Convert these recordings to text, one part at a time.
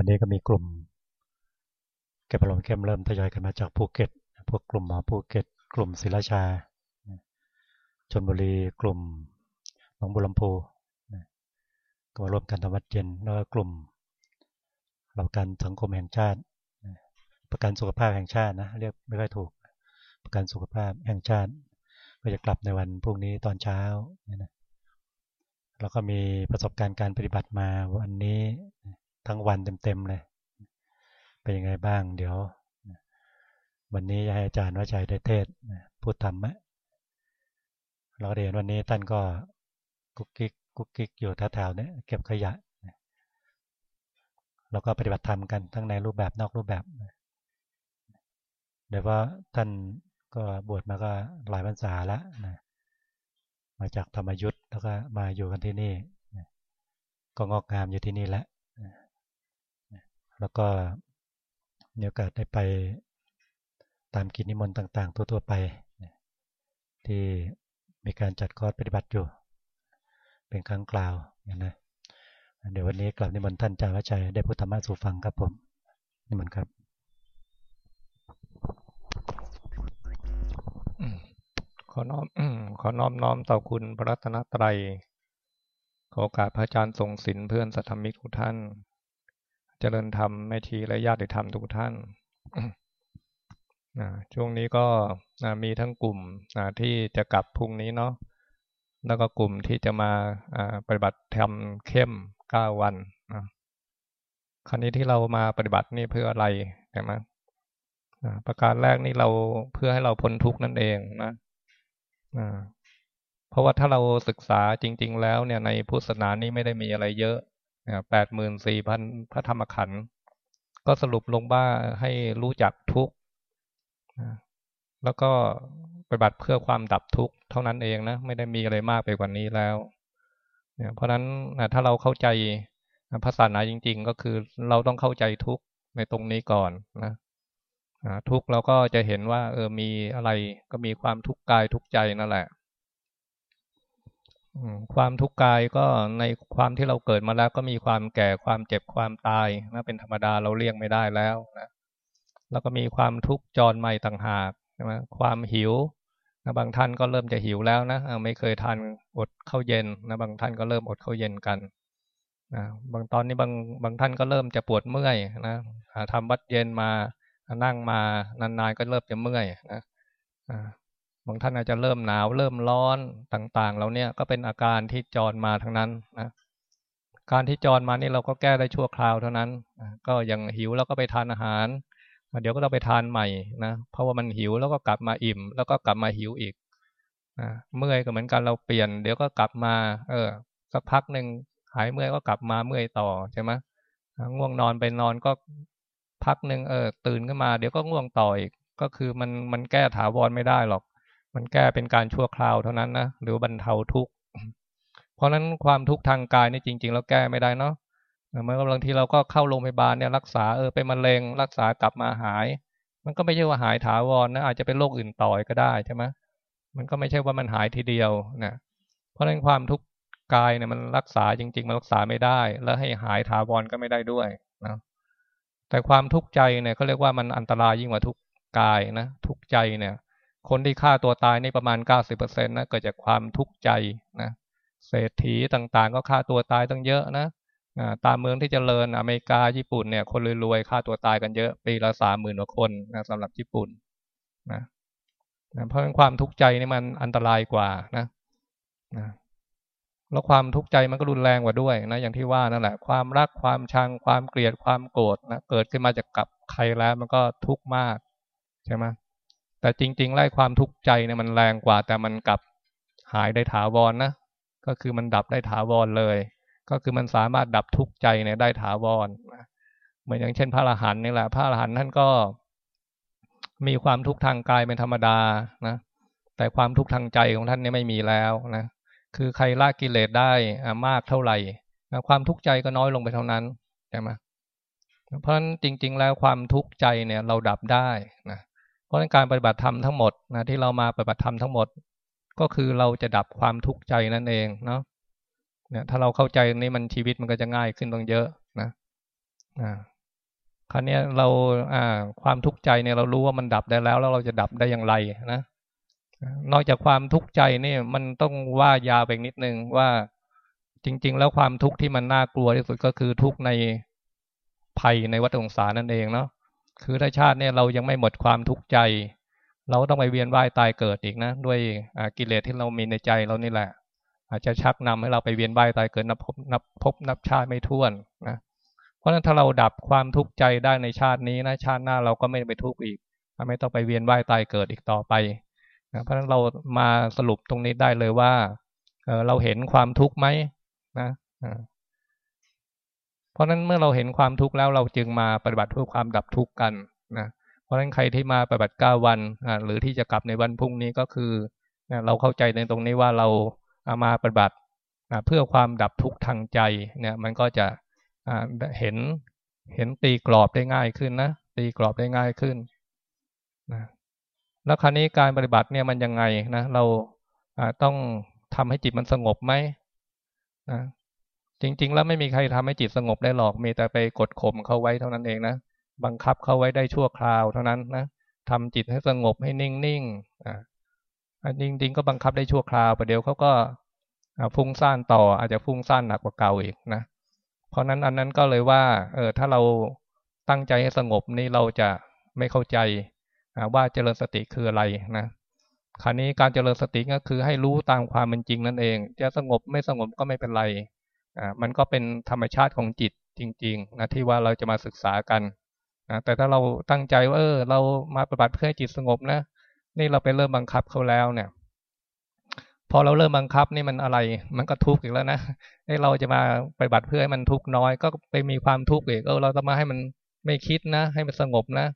วันนี้ก็มีกลุ่ม เก็บอารมณ์เข้มเริ่มทยอยกันมาจากภูเก็ต พวกกลุ่มหมอภูเก็ต กลุ่มศิลาชาชนบุรีกลุ่มหนองบุรมพูก็มารวมกันทำวัดเย็นแล้วก็กลุ่มเราการสังคมแห่งชาติ ประกันสุขภาพแห่งชาตินะเรียกไม่ค่อยถูก ประกันสุขภาพแห่งชาติ ก็จะกลับในวันพรุ่งนี้ตอนเช้านะแล้วก็มีประสบการณ์การปฏิบัติมาวันนี้ ทั้งวันเต็มๆเลย เป็นยังไงบ้าง เดี๋ยว วันนี้ให้อาจารย์วชัยได้เทศพูดธรรมะเราเรียนวันนี้ท่านก็กุ๊กกิ๊กกุ๊กกิ๊กอยู่แถวๆนี้เก็บขยะเราก็ปฏิบัติธรรมกันทั้งในรูปแบบนอกรูปแบบเดี๋ยวว่าท่านก็บวชมาก็หลายพรรษาแล้วนะมาจากธรรมยุทธ์แล้วก็มาอยู่กันที่นี่ ก็งอกงามอยู่ที่นี่แล้ว แล้วก็มีโอกาสได้ไปตามกิจนิมนต์ต่างๆ ทั่วๆไป ที่มีการจัดคอร์สปฏิบัติอยู่ เป็นครั้งกล่าวอย่างนะเดี๋ยววันนี้กลับนิมนต์ท่านจารชัยได้พุทธธรรมะสู่ฟังครับผม นิมนต์ครับขอน้อมขอน้อมน้อมต่อคุณพระรัตนตรัยขอโอกาสพระอาจารย์ทรงศิลเพื่อนสัทธมิกทุกท่าน เจริญธรรมแม่ชีและญาติธรรมทุกท่านช่วงนี้ก็มีทั้งกลุ่มที่จะกลับพรุ่งนี้เนาะแล้วก็กลุ่มที่จะมาปฏิบัติธรรมเข้มเก้าวันครั้นี้ที่เรามาปฏิบัตินี่เพื่ออะไรใช่ไหมประการแรกนี่เราเพื่อให้เราพ้นทุกข์นั่นเองนะเพราะว่าถ้าเราศึกษาจริง ๆ แล้วเนี่ยในพุทธศาสนานี่ไม่ได้มีอะไรเยอะ แปดหมื่นสี่พันพระธรรมขันธ์ก็สรุปลงว่าให้รู้จักทุกข์แล้วก็ปฏิบัติเพื่อความดับทุกข์เท่านั้นเองนะ ไม่ได้มีอะไรมากไปกว่านี้แล้วเนี่ยเพราะฉะนั้นถ้าเราเข้าใจภาษาหนาจริง ๆ ก็คือเราต้องเข้าใจทุกข์ในตรงนี้ก่อนนะทุกข์เราก็จะเห็นว่า เออมีอะไรก็มีความทุกข์กายทุกข์ใจนั่นแหละ ความทุกข์กายก็ในความที่เราเกิดมาแล้วก็มีความแก่ความเจ็บความตายนะเป็นธรรมดาเราเลี่ยงไม่ได้แล้วนะแล้วก็มีความทุกข์จรใหม่ต่างหากใช่ไหมความหิวนะบางท่านก็เริ่มจะหิวแล้วนะไม่เคยทานอดข้าวเย็นนะบางท่านก็เริ่มอดข้าวเย็นกันนะบางตอนนี้บางบางท่านก็เริ่มจะปวดเมื่อยนะทำวัดเย็นมานั่งมานานๆก็เริ่มจะเมื่อยนะ บางท่านอาจจะเริ่มหนาวเริ่มร้อนต่างๆเราเนี่ยก็เป็นอาการที่จรมาทั้งนั้นนะการที่จรมานี่เราก็แก้ได้ชั่วคราวเท่านั้น ก็ยังหิวแล้วก็ไปทานอาหาร เดี๋ยวก็เราไปทานใหม่นะเพราะว่ามันหิวแล้วก็กลับมาอิ่ม แล้วก็กลับมาหิวอีกนะเมื่อยก็เหมือนกันเราเปลี่ยน เดี๋ยวก็กลับมา เออสักพักหนึ่งหายเมื่อยก็กลับมาเมื่อยต่อใช่ไหมง่วงนอนไปนอนก็พักหนึ่งเออตื่นขึ้นมา เดี๋ยวก็ง่วงต่ออีกก็คือมันมันแก้ถาวรไม่ได้หรอก มันแก้เป็นการชั่วคราวเท่านั้นนะหรือบรรเทาทุกข์เพราะนั้นความทุกข์ทางกายนี่จริงๆแล้วแก้ไม่ได้เนาะเมื่อบางทีเราก็เข้าโรงพยาบาลเนี่ยรักษาเออเป็นมะเร็ง รักษากลับมาหาย มันก็ไม่ใช่ว่าหายถาวรนะอาจจะเป็นโรคอื่นต่อยก็ได้ใช่ไหมมันก็ไม่ใช่ว่ามันหายทีเดียวนะเพราะนั้นความทุกข์กายเนี่ยมันรักษาจริง ๆ มันรักษาไม่ได้ แล้วให้หายถาวรก็ไม่ได้ด้วยนะแต่ความทุกข์ใจเนี่ยเขาเรียกว่ามันอันตรายยิ่งกว่าทุกข์กายนะทุกข์ใจเนี่ย คนที่ฆ่าตัวตายในประมาณเก้าสิบเปอร์เซ็นต์นะเกิดจากความทุกข์ใจนะเศรษฐีต่างๆ ก็ฆ่าตัวตายตั้งเยอะนะตามเมืองที่จเจริญอเมริกาญี่ปุ่นเนี่ย คนรวยๆฆ่าตัวตายกันเยอะปีละสามหมื่นกว่าคนนะสำหรับญี่ปุ่นนะนะเพราะความทุกข์ใจนี่มันอันตรายกว่านะนะแล้วความทุกข์ใจมันก็รุนแรงกว่าด้วยนะอย่างที่ว่านั่นแหละ ความรักความชังความเกลียดความโกรธนะเกิดขึ้นมาจากกับใครแล้วมันก็ทุกข์มากใช่ไหม แต่จริง ๆ ไล่ความทุกข์ใจเนี่ยมันแรงกว่า แต่มันกลับหายได้ถาวรนนะก็คือมันดับได้ถาวรเลย ก็คือมันสามารถดับทุกข์ใจเนี่ยได้ถาวรเหมือนอย่างเช่น พระอรหันต์นี่แหละพระอรหันต์ท่านก็ มีความทุกข์ทางกายเป็นธรรมดานะแต่ความทุกข์ทางใจของท่านเนี่ยไม่มีแล้วนะคือใครละกิเลสได้มากเท่าไหร่ความทุกข์ใจก็น้อยลงไปเท่านั้นใช่ไหมเพราะฉะนั้นจริง ๆ แล้วความทุกข์ใจเนี่ยเราดับได้นะ เพราะการปฏิบัติธรรมทั้งหมดนะที่เรามาปฏิบัติธรรมทั้งหมด ก็คือเราจะดับความทุกข์ใจนั่นเองเนาะเนี่ยถ้าเราเข้าใจนี่มันชีวิตมันก็จะง่ายขึ้นต้งเยอะนะอ่าคราวนี้เราอ่าความทุกข์ใจเนี่ยเรารู้ว่ามันดับได้แล้ว แล้วเราจะดับได้อย่างไรนะนอกจากความทุกข์ใจนี่มันต้องว่ายาวไปนิดนึงว่าจริง ๆ แล้วความทุกข์ที่มันน่ากลัวที่สุดก็คือทุกข์ในภัยในวัฏสงสารนั่นเองเนาะ คือถ้าชาติเนี่ยเรายังไม่หมดความทุกข์ใจ เราต้องไปเวียนว่ายตายเกิดอีกนะ ด้วยกิเลสที่เรามีในใจเรานี่แหละ อาจจะชักนำให้เราไปเวียนว่ายตายเกิดนับพบนับพบนับชาติไม่ท้วนนะเพราะฉะนั้นถ้าเราดับความทุกข์ใจได้ในชาตินี้นะชาติหน้าเราก็ไม่ไปทุกข์อีกไม่ต้องไปเวียนว่ายตายเกิดอีกต่อไปนะเพราะฉะนั้นเรามาสรุปตรงนี้ได้เลยว่าเเราเห็นความทุกข์ไหมนะ เพราะฉะนั้นเมื่อเราเห็นความทุกข์แล้วเราจึงมาปฏิบัติเพื่อความดับทุกข์กันนะเพราะฉะนั้นใครที่มาปฏิบัติเก้าวันหรือที่จะกลับในวันพรุ่งนี้ก็คือเราเข้าใจในตรงนี้ว่าเราามาปฏิบัติเพื่อความดับทุกข์ทางใจเนี่ยมันก็จะเห็นเห็นตีกรอบได้ง่ายขึ้นนะตีกรอบได้ง่ายขึ้นนะแล้วคราวนี้การปฏิบัติเนี่ยมันยังไงนะเราต้องทำให้จิตมันสงบไหมนะ จริง ๆ แล้วไม่มีใครทำให้จิตสงบได้หรอก มีแต่ไปกดข่มเขาไว้เท่านั้นเองนะ บังคับเขาไว้ได้ชั่วคราวเท่านั้นนะทำจิตให้สงบให้นิ่งๆอ่าจริง ๆ ก็บังคับได้ชั่วคราวประเดี๋ยวเขาก็ฟุ้งซ่านต่ออาจจะฟุ้งซ่านหนักกว่าเก่าอีกนะ เพราะนั้นอันนั้นก็เลยว่า เออถ้าเราตั้งใจให้สงบนี่เราจะไม่เข้าใจว่าเจริญสติคืออะไรนะคราวนี้การเจริญสติก็คือให้รู้ตามความเป็นจริงนั่นเอง จะสงบไม่สงบก็ไม่เป็นไร มันก็เป็นธรรมชาติของจิตจริงๆนะที่ว่าเราจะมาศึกษากันนะแต่ถ้าเราตั้งใจว่าเออเรามาปฏิบัติเพื่อให้จิตสงบนะ นี่เราไปเริ่มบังคับเขาแล้วเนี่ย พอเราเริ่มบังคับนี่มันอะไร มันก็ทุกข์อีกแล้วนะให้เราจะมาไปบัติเพื่อให้มันทุกข์น้อย ก็ไปมีความทุกข์อีกเออเราต้องมาให้มันไม่คิดนะ ให้มันสงบนะ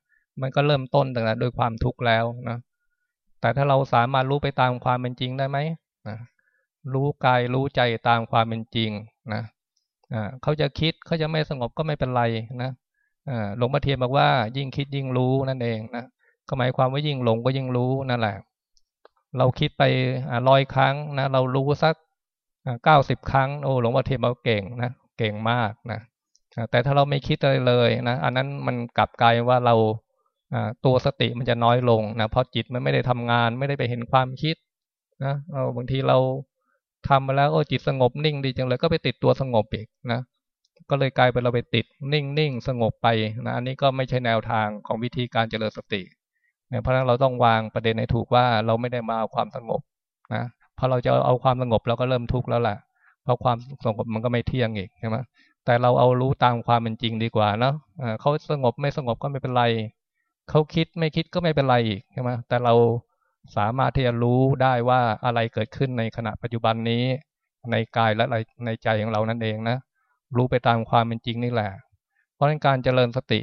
มันก็เริ่มต้นตั้งแต่โดยความทุกข์แล้วนะแต่ถ้าเราสามารถรู้ไปตามความเป็นจริงได้ไหมนะ รู้กายรู้ใจตามความเป็นจริงนะเขาจะคิดเขาจะไม่สงบก็ไม่เป็นไรนะหลวงพ่อเทียนบอกว่า ยิ่งคิดยิ่งรู้นั่นเองนะก็หมายความว่ายิ่งหลงก็ยิ่งรู้นั่นแหละ เราคิดไปร้อยครั้งนะเรารู้สักเก้าสิบครั้งโอ้หลวงพ่อเทียนเราเก่งนะเก่งมากนะแต่ถ้าเราไม่คิดเลยเลยนะอันนั้นมันกลับกลายว่าเราตัวสติมันจะน้อยลงนะเพราะจิตมันไม่ได้ทำงาน ไม่ได้ไปเห็นความคิดนะบางทีเรา ทำมาแล้วโอ้จิตสงบนิ่งดีจังเลยก็ไปติดตัวสงบอีกนะก็เลยกลายเป็นเราไปติดนิ่งนิ่งสงบไปนะอันนี้ก็ไม่ใช่แนวทางของวิธีการเจริญสติเนะเพราะนั้นเราต้องวางประเด็นให้ถูกว่าเราไม่ได้มาเอาความสงบนะพอเราจะเอาความสงบเราก็เริ่มทุกข์แล้วแหละเพราะความสงบมันก็ไม่เที่ยงอีกใช่ไหมแต่เราเอารู้ตามความเป็นจริงดีกว่าเนาะเขาสงบไม่สงบก็ไม่เป็นไรเขาคิดไม่คิดก็ไม่เป็นไรอีกใช่ไหมแต่เรา สามารถที่จะรู้ได้ว่าอะไรเกิดขึ้นในขณะปัจจุบันนี้ในกายและในใจของเรานั่นเองนะ รู้ไปตามความเป็นจริงนี่แหละ เพราะการเจริญสติ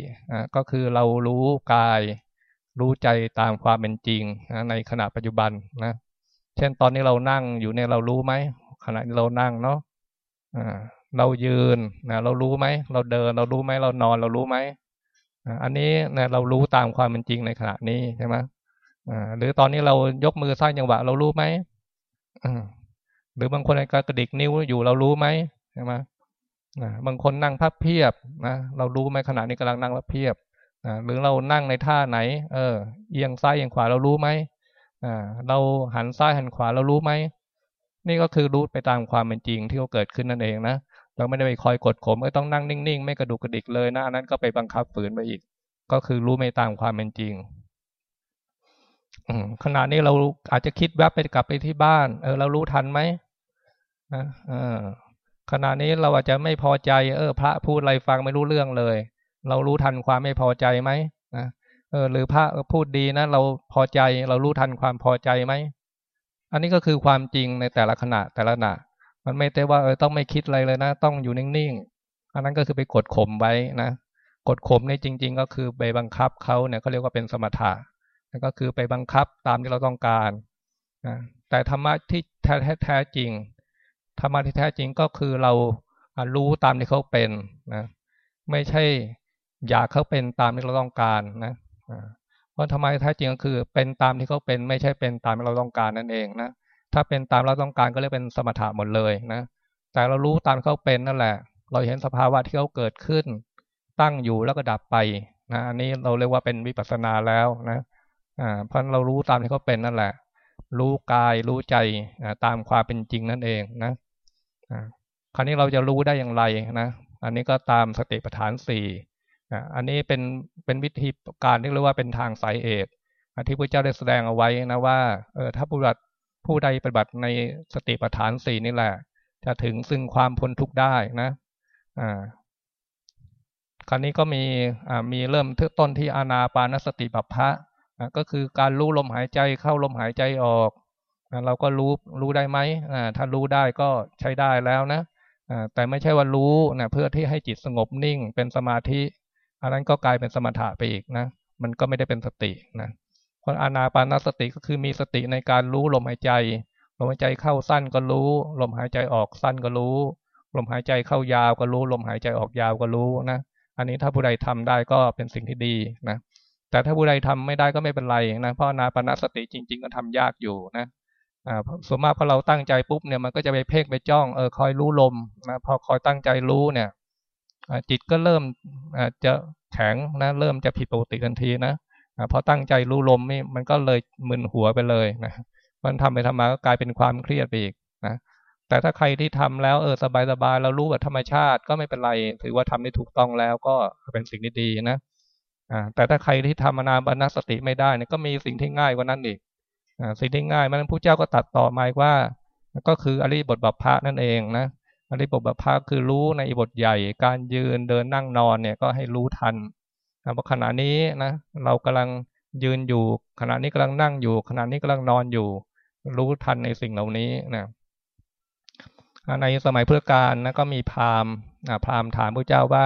ก็คือเรารู้กาย รู้ใจตามความเป็นจริงในขณะปัจจุบันนะ เช่นตอนนี้เรานั่งอยู่เนี่ยเรารู้ไหมขณะเรานั่งเนาะเรายืนนะเรารู้ไหมเราเดิน เรารู้ไหมเรานอนเรารู้ไหมอันนี้นะเรารู้ตามความเป็นจริงในขณะนี้ใช่ไหม หรือตอนนี้เรายกมือสร้างจังหวะเรารู้ไหมหรือบางคนก็กระดิกนิ้วอยู่เรารู้ไหมใช่ไหมบางคนนั่งพับเพียบนะเรารู้ไหมขณะนี้กำลังนั่งพับเพียบหรือเรานั่งในท่าไหน เออ เอียงซ้ายเอียงขวาเรารู้ไหมเราหันซ้ายหันขวาเรารู้ไหมนี่ก็คือรู้ไปตามความเป็นจริงที่เขาเกิดขึ้นนั่นเองนะเราไม่ได้ไปคอยกดข่มก็ต้องนั่งนิ่งๆ ไม่กระดุกกระดิกเลยนะอันนั้นก็ไปบังคับฝืนไปอีก ก็คือรู้ไม่ตามความเป็นจริง ขณะนี้เราอาจจะคิดแวบไปกลับไปที่บ้าน เออ เรารู้ทันไหมนะเออขณะนี้เราอาจจะไม่พอใจ เออ พระพูดอะไรฟังไม่รู้เรื่องเลย เรารู้ทันความไม่พอใจไหมนะเออ หรือพระพูดดีนะเราพอใจ เรารู้ทันความพอใจไหมอันนี้ก็คือความจริงในแต่ละขณะแต่ละขณะ มันไม่ได้ว่าเออต้องไม่คิดอะไรเลยนะ ต้องอยู่นิ่งๆอันนั้นก็คือไปกดข่มไว้นะกดข่มในจริง ๆ ก็คือไปบังคับเขาเนี่ยเขาเรียกว่าเป็นสมถะ ก็คือไปบังคับตามที่เราต้องการนะแต่ธรรมะที่แท้แท้จริงธรรมะที่แท้จริงก็คือเรารู้ตามที่เขาเป็นนะไม่ใช่อยากเขาเป็นตามที่เราต้องการนะเพราะทำไมแท้จริงก็คือ เป็นตามที่เขาเป็น ไม่ใช่เป็นตามที่เราต้องการนั่นเองนะถ้าเป็นตามเราต้องการก็เรียกเป็นสมถะหมดเลยนะแต่เรารู้ตามเขาเป็นนั่นแหละ เราเห็นสภาวะที่เขาเกิดขึ้น ตั้งอยู่แล้วก็ดับไปนะอันนี้เราเรียกว่าเป็นวิปัสสนาแล้วนะ เพราะเรารู้ตามที่เขาเป็นนั่นแหละ รู้กายรู้ใจตามความเป็นจริงนั่นเองนะคราวนี้เราจะรู้ได้อย่างไรนะอันนี้ก็ตามสติปัฏฐานสี่อันนี้เป็นเป็นวิธีการที่เรียกว่าเป็นทางสายเอกที่พระเจ้าได้แสดงเอาไว้นะว่าเออถ้าผู้บัติผู้ใดปฏิบัติในสติปัฏฐานสี่นี่แหละ จะถึงซึ่งความพ้นทุกข์ได้นะอ่าคราวนี้ก็มีอ่ามีเริ่มต้นที่อานาปานสติปัฏฐะ ก็คือการรู้ลมหายใจเข้าลมหายใจออกเราก็รู้รู้ได้ไหมถ้ารู้ได้ก็ใช้ได้แล้วนะแต่ไม่ใช่ว่ารู้นะเพื่อที่ให้จิตสงบนิ่งเป็นสมาธิอันนั้นก็กลายเป็นสมถะไปอีกนะ มันก็ไม่ได้เป็นสตินะเพราะอานาปานสติก็คือมีสติในการรู้ลมหายใจลมหายใจเข้าสั้นก็รู้ ลมหายใจออกสั้นก็รู้ ลมหายใจเข้ายาวก็รู้ ลมหายใจออกยาวก็รู้นะ อันนี้ถ้าผู้ใดทำได้ก็เป็นสิ่งที่ดีนะ แต่ถ้าผู้ใดทำไม่ได้ก็ไม่เป็นไรนะเพราะนาปนสติจริง ๆ ก็ทำยากอยู่นะอ่าส่วนมากพอเราตั้งใจปุ๊บเนี่ยมันก็จะไปเพ่งไปจ้องเออคอยรู้ลมนะพอคอยตั้งใจรู้เนี่ยจิตก็เริ่มจะแข็งนะเริ่มจะผิดปกติทันทีนะพอตั้งใจรู้ลมนี่มันก็เลยมึนหัวไปเลยนะมันทำไปทำมาก็กลายเป็นความเครียดไปอีกนะแต่ถ้าใครที่ทำแล้วเออสบายสบายเรารู้แบบธรรมชาติก็ไม่เป็นไร ถือว่าทำได้ถูกต้องแล้วก็เป็นสิ่งที่ดีนะ แต่ถ้าใครที่ทำนาบรรณสติไม่ได้เนี่ยก็มีสิ่งที่ง่ายกว่านั้นอีกอสิ่งที่ง่ายมันผู้เจ้าก็ตัดต่อมาว่า ก็คืออริบทบัพพะนั่นเองนะอริบทบัพพะคือรู้ในบทใหญ่ การยืนเดินนั่งนอนเนี่ยก็ให้รู้ทันเพราะขณะนี้นะเรากำลังยืนอยู่ ขณะนี้กำลังนั่งอยู่ ขณะนี้กำลังนอนอยู่ รู้ทันในสิ่งเหล่านี้นะในสมัยพุทธกาลนะก็มีพราหมณ์พราหมณ์ถามพระเจ้าว่า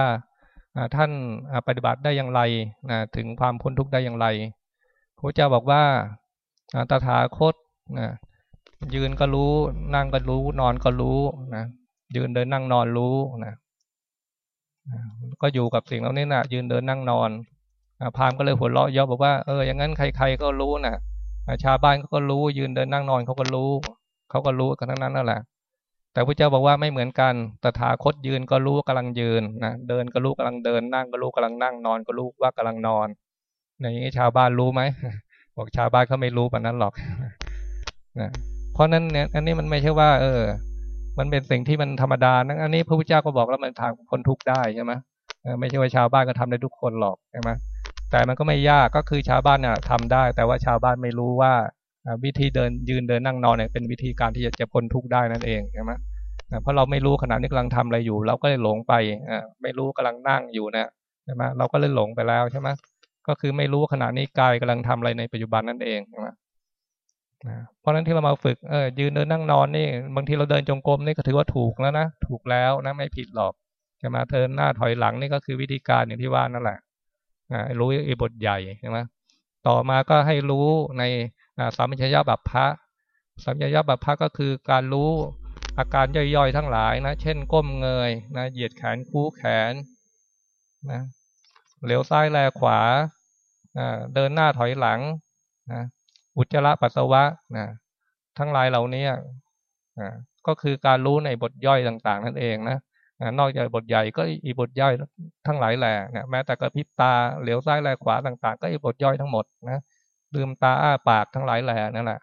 ท่านปฏิบัติได้อย่างไรนะถึงความพ้นทุกข์ได้อย่างไรพระเจ้าบอกว่าตถาคตนะยืนก็รู้ นั่งก็รู้ นอนก็รู้นะยืนเดินนั่งนอนรู้นะก็อยู่กับสิ่งเหล่านี้นะยืนเดินนั่งนอนพามก็เลยหัวเราะย่อบอกว่าเอออย่างนั้นใคร ๆก็รู้นะชาวบ้านเขาก็รู้ ยืนเดินนั่งนอนเขาก็รู้เขาก็รู้กันทั้งนั้นนั่นแหละ แต่พระเจ้าบอกว่าไม่เหมือนกัน ตถาคตยืนก็รู้กำลังยืนนะ เดินก็รู้กำลังเดิน นั่งก็รู้กำลังนั่ง นอนก็รู้ว่ากำลังนอนอย่างนี้ชาวบ้านรู้ไหมบอกชาวบ้านเขาไม่รู้แบบนั้นหรอกนะเพราะนั้นเนี่ยอันนี้มันไม่ใช่ว่า เออ มันเป็นสิ่งที่มันธรรมดานะอันนี้พระพุทธเจ้าก็บอกแล้วมันทางคนทุกข์ได้ใช่ไหมไม่ใช่ว่าชาวบ้านก็ทำได้ทุกคนหรอกใช่ไหมแต่มันก็ไม่ยากก็คือชาวบ้านเนี่ยทำได้ แต่ว่าชาวบ้านไม่รู้ว่า วิธีเดินยืนเดินนั่งนอนเนี่ยเป็นวิธีการที่จะจะพ้นทุกข์ได้นั่นเองใช่ไหมเพราะเราไม่รู้ขณะนี้กำลังทำอะไรอยู่ เราก็เลยหลงไปไม่รู้กำลังนั่งอยู่เนี่ยใช่ไหมเราก็เลยหลงไปแล้วใช่ไหมก็คือไม่รู้ขณะนี้กายกำลังทำอะไรในปัจจุบันนั่นเองใช่ไหมเพราะนั้นที่เรามาฝึกเออยืนเดินนั่งนอนนี่บางทีเราเดินจงกรมนี่ก็ถือว่าถูกแล้วนะถูกแล้วนะไม่ผิดหรอกใช่ไหมเทินหน้าถอยหลังนี่ก็คือวิธีการอย่างที่ว่านั่นแหละรู้อบทใหญ่ใช่ไหมต่อมาก็ให้รู้ใน สามัญญาบัพพะสามัญญาบัพพะก็คือการรู้อาการย่อยๆทั้งหลายนะ เช่นก้มเงยนะเหยียดแขนคู่แขนนะเหลวซ้ายแลขวาเดินหน้าถอยหลังนะอุจจาระปัสสาวะนะทั้งหลายเหล่านี้ก็คือการรู้ในบทย่อยต่าง ๆ นั่นเองนะนอกจากบทใหญ่ก็อีบทย่อยทั้งหลายแหล่เนี่ยแม้แต่กระพริบตาเหลวซ้ายแลขวาต่าง ๆ ก็อีบทย่อยทั้งหมดนะ ลืมตาอ้าปากทั้งหลายแหล่นั่นแหละ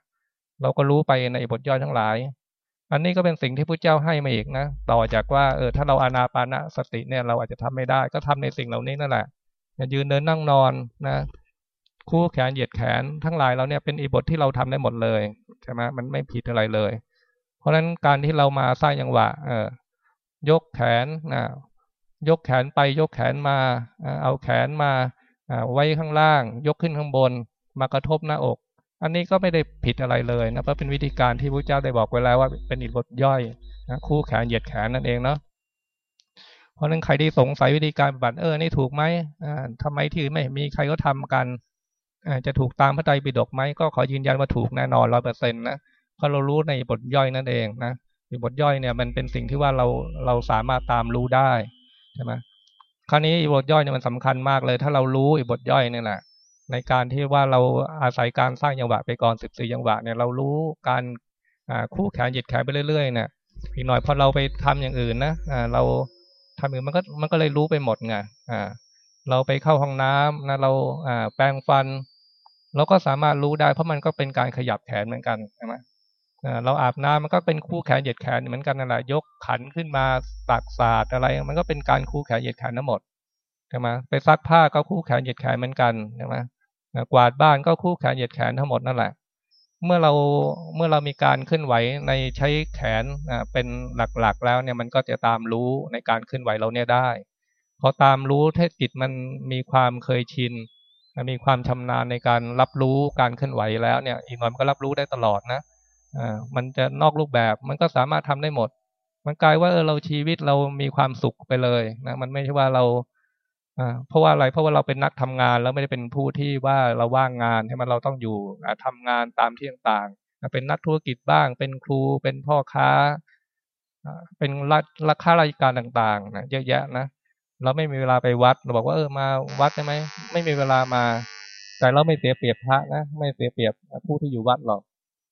เราก็รู้ไปในบทย่อยทั้งหลาย อันนี้ก็เป็นสิ่งที่พระเจ้าให้มาอีกนะต่อจากว่าเออถ้าเราอานาปานะสติเนี่ยเราอาจจะทำไม่ได้ ก็ทำในสิ่งเหล่านี้นั่นแหละยืนเดินนั่งนอนนะคู่แขนเหยียดแขนทั้งหลายเราเนี่ยเป็นอีบทที่เราทำได้หมดเลยใช่ไหมมันไม่ผิดอะไรเลย เพราะฉะนั้นการที่เรามาสร้างยังหวะ เออยกแขนนะยกแขนไปยกแขนมาเอาแขนมาไว้ข้างล่าง ยกขึ้นข้างบน มากระทบหน้าอก อันนี้ก็ไม่ได้ผิดอะไรเลยนะเพราะเป็นวิธีการที่พระเจ้าได้บอกไว้แล้วว่าเป็นอีกบทย่อยนะคู่แขนเหยียดแขนนั่นเองเนาะเพราะนั้นใครที่สงสัยวิธีการปฏิบัติเออนี่ถูกไหมอ่าทำไมที่ไม่มีใครก็ทำกันอ่าจะถูกตามพระไตรปิฎกไหมก็ขอยืนยันว่าถูกแน่นอนร้อยเปอร์เซ็นต์นะเพราะเรารู้ในบทย่อยนั่นเองนะบทย่อยเนี่ยมันเป็นสิ่งที่ว่าเราเราสามารถตามรู้ได้ใช่ไหมคราวนี้บทย่อยเนี่ยมันสำคัญมากเลย ถ้าเรารู้อีบทย่อยเนี่ยแหละ ในการที่ว่าเราอาศัยการสร้างยังหวะไปก่อนสิบสี่ยังหวะเนี่ยเรารู้การคู่แขนหยิดแขนไปเรื่อยๆเนี่ยอีกหน่อยพอเราไปทำอย่างอื่นนะเราทำอื่นมันก็มันก็เลยรู้ไปหมดไงอ่าเราไปเข้าห้องน้ำนะเราอ่าแปรงฟัน เราก็สามารถรู้ได้ เพราะมันก็เป็นการขยับแขนเหมือนกันใช่ไหมเราอาบน้ำมันก็เป็นคู่แขนเหยียดแขนเหมือนกันนั่นแหละยกขันขึ้นมาตักสาดอะไร มันก็เป็นการคู่แขนเหยียดแขนทั้งหมดใช่ไหมไปซักผ้าก็คู่แขนเหยียดแขนเหมือนกันใช่ไหม กวาดบ้านก็คู่แขนเหยียดแขนทั้งหมดนั่นแหละ เมื่อเราเมื่อเรามีการเคลื่อนไหวในใช้แขนเป็นหลักๆ แล้วเนี่ยมันก็จะตามรู้ในการเคลื่อนไหวเราเนี่ยได้พอตามรู้ถ้าจิตมันมีความเคยชินมีความชำนาญในการรับรู้การเคลื่อนไหวแล้วเนี่ยอีกหน่อยมันก็รับรู้ได้ตลอดนะอ่ามันจะนอกรูปแบบมันก็สามารถทำได้หมด มันกลายว่าเออเราชีวิตเรามีความสุขไปเลยนะมันไม่ใช่ว่าเรา เพราะว่าอะไรเพราะว่าเราเป็นนักทำงานแล้วไม่ได้เป็นผู้ที่ว่าเราว่างงานให้มันเราต้องอยู่ทำงานตามที่ต่างๆเป็นนักธุรกิจบ้าง เป็นครูเป็นพ่อค้าเป็นรัฐราคาราชการต่างๆนะเยอะแยะนะเราไม่มีเวลาไปวัดเราบอกว่าเออมาวัดได้ไหมไม่มีเวลามา แต่เราไม่เสียเปรียบพระนะไม่เสียเปรียบผู้ที่อยู่วัดหรอก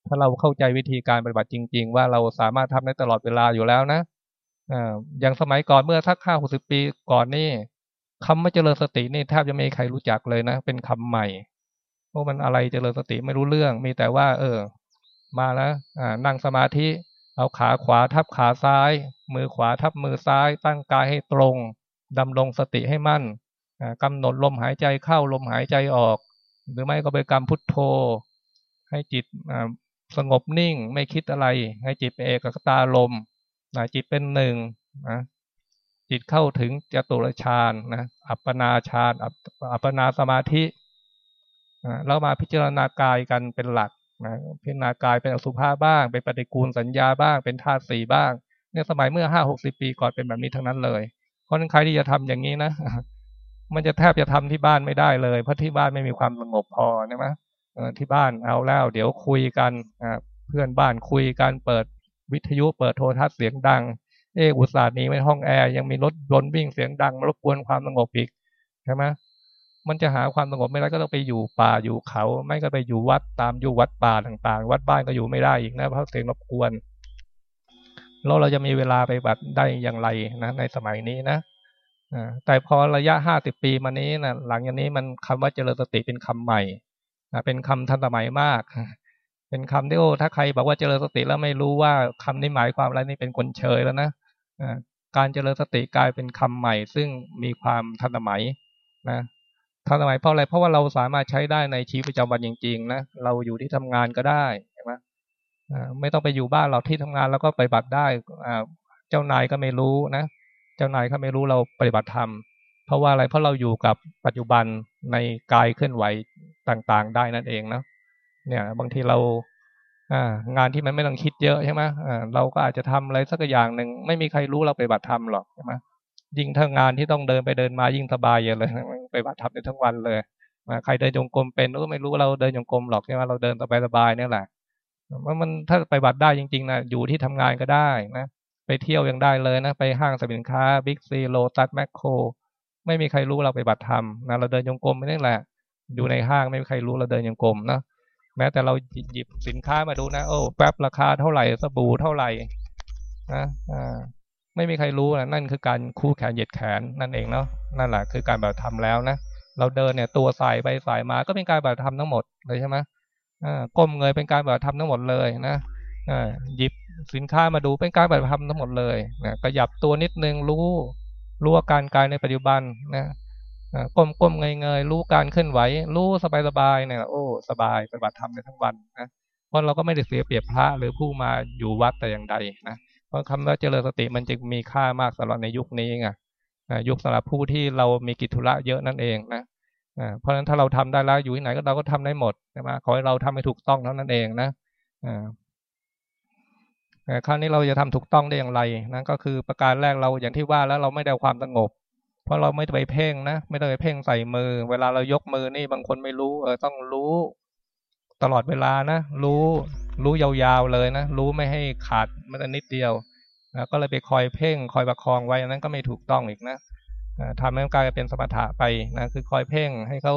ถ้าเราเข้าใจวิธีการปฏิบัติจริง ๆ ว่าเราสามารถทำได้ตลอดเวลาอยู่แล้วนะอ่าอย่างสมัยก่อนเมื่อสักห้าหกสิบปีก่อนนี่ คำว่าเจริญสตินี่แทบจะไม่มีใครรู้จักเลยนะ เป็นคำใหม่เพราะมันอะไรเจริญสติไม่รู้เรื่อง มีแต่ว่า เออ มาแล้วอ่านั่งสมาธิ เอาขาขวาทับขาซ้าย มือขวาทับมือซ้าย ตั้งกายให้ตรงดำรงสติให้มั่นกำหนดลมหายใจเข้าลมหายใจออก หรือไม่ก็ไปกรรมพุทโธ ให้จิตสงบนิ่งไม่คิดอะไร ให้จิตเป็นเอกตาลมจิตเป็นหนึ่งนะ จิตเข้าถึงจตุรฌานนะอัปปนาฌานอัปปนาสมาธิแล้วมาพิจารณากายกันเป็นหลักนะพิจารณากายเป็นอสุภาบ้าง เป็นปฏิกูลสัญญาบ้าง เป็นธาตุสีบ้างเนี่ยสมัยเมื่อห้าหกสิบปีก่อนเป็นแบบนี้ทั้งนั้นเลย เพราะนั้นใครที่จะทำอย่างนี้นะมันจะแทบจะทำที่บ้านไม่ได้เลยเพราะที่บ้านไม่มีความสงบพอใช่ไหมที่บ้านเอาแล้ว เดี๋ยวคุยกันเพื่อนบ้านคุยกันเปิดวิทยุเปิดโทรทัศน์เสียงดัง เอออุตส่าห์นี้ไม่ห้องแอร์ยังมีรถยนต์วิ่งเสียงดังรบกวนความสงบอีกใช่ไหมมันจะหาความสงบไม่ได้ก็ต้องไปอยู่ป่าอยู่เขา ไม่ก็ไปอยู่วัดตามอยู่วัดป่าต่างๆ วัดบ้านก็อยู่ไม่ได้อีกนะเพราะเสียงรบกวนแล้วเราจะมีเวลาไปบัตรได้อย่างไรนะในสมัยนี้นะแต่พอระยะห้าสิบปีมานี้นะหลังจากนี้มันคำว่าเจริญสติเป็นคำใหม่เป็นคำทันสมัยมาก เป็นคำที่โอ้ถ้าใครบอกว่าเจริญสติแล้วไม่รู้ว่าคำนี้หมายความอะไรนี่เป็นคนเชยแล้วนะ การเจริญสติกลายเป็นคำใหม่ ซึ่งมีความทันสมัยนะทันสมัยเพราะอะไรเพราะว่าเราสามารถใช้ได้ในชีวิตประจำวันจริงๆนะเราอยู่ที่ทำงานก็ได้ใช่ไหมไม่ต้องไปอยู่บ้านเราที่ทำงานแล้วก็ไปบัตรได้เจ้านายก็ไม่รู้นะเจ้านายเขาไม่รู้เราปฏิบัติธรรมเพราะว่าอะไรเพราะเราอยู่กับปัจจุบันในกายเคลื่อนไหวต่างๆ ได้นั่นเองนะเนี่ย บางทีเรา งานที่มันไม่ต้องคิดเยอะใช่ไหมเราก็อาจจะทำอะไรสักอย่างหนึ่งไม่มีใครรู้เราไปบัตรธรรมหรอกใช่ไหมยิ่งถ้างานที่ต้องเดินไปเดินมายิ่งสบายอย่างเลยไปบัตรธรรมได้ทั้งวันเลยใครเดินจงกรมเป็นก็ไม่รู้เราเดินจงกรมหรอกใช่ไหมเราเดินสบายๆนี่แหละว่ามันถ้าไปบัตรได้จริงๆนะอยู่ที่ทำงานก็ได้นะไปเที่ยวยังได้เลยนะไปห้างสินค้าบิ๊กซีโลตัสแมคโครไม่มีใครรู้เราปฏิบัติธรรมนะเราเดินจงกรมไม่ได้แหละอยู่ในห้างไม่มีใครรู้เราเดินจงกรมนะ แม้แต่เราหยิบสินค้ามาดูนะโอ้แฟ้บราคาเท่าไหร่สบู่เท่าไหร่นะอ่าไม่มีใครรู้นะนั่นคือการคู้แขนเหยียดแขนนั่นเองเนาะนั่นแหละคือการปฏิบัติธรรมแล้วนะเราเดินเนี่ยตัวส่ายไปส่ายมาก็เป็นการปฏิบัติธรรมทั้งหมดเลยใช่ไหมอ่าก้มเงยเป็นการแบบทำทั้งหมดเลยนะหยิบสินค้ามาดูเป็นการแบบทำทั้งหมดเลยนะขยับตัวนิดนึงรู้รู้อาการกายในปัจจุบันนะ ก้มก้มเงยเงยรู้การเคลื่อนไหว รู้สบายสบายเนี่ยโอ้สบายปฏิบัติธรรมในทั้งวันนะเพราะเราก็ไม่ได้เสียเปรียบพระหรือผู้มาอยู่วัดแต่อย่างใดนะเพราะคำว่าเจริญสติมันจึงมีค่ามากสำหรับในยุคนี้ไงยุคสำหรับผู้ที่เรามีกิจธุระเยอะนั่นเองนะเพราะฉะนั้นถ้าเราทำได้แล้วอยู่ที่ไหนก็เราก็ทำได้หมดใช่ไหมขอให้เราทำให้ถูกต้องเท่านั้นเองนะคราวนี้เราจะทำถูกต้องได้อย่างไรนั่นก็คือประการแรกเราอย่างที่ว่าแล้วเราไม่ได้ความสงบ ราะเราไม่ได้ไปเพ่งนะไม่ได้ไปเพ่งใส่มือ เวลาเรายกมือนี่บางคนไม่รู้ เออต้องรู้ ตลอดเวลานะรู้ รู้ยาวๆเลยนะรู้ไม่ให้ขาดมันนิดเดียวก็เลยไปคอยเพ่ง คอยประคองไว้นั้นก็ไม่ถูกต้องอีกนะทำให้กายเป็นสมถะไปนะคือคอยเพ่งให้เขา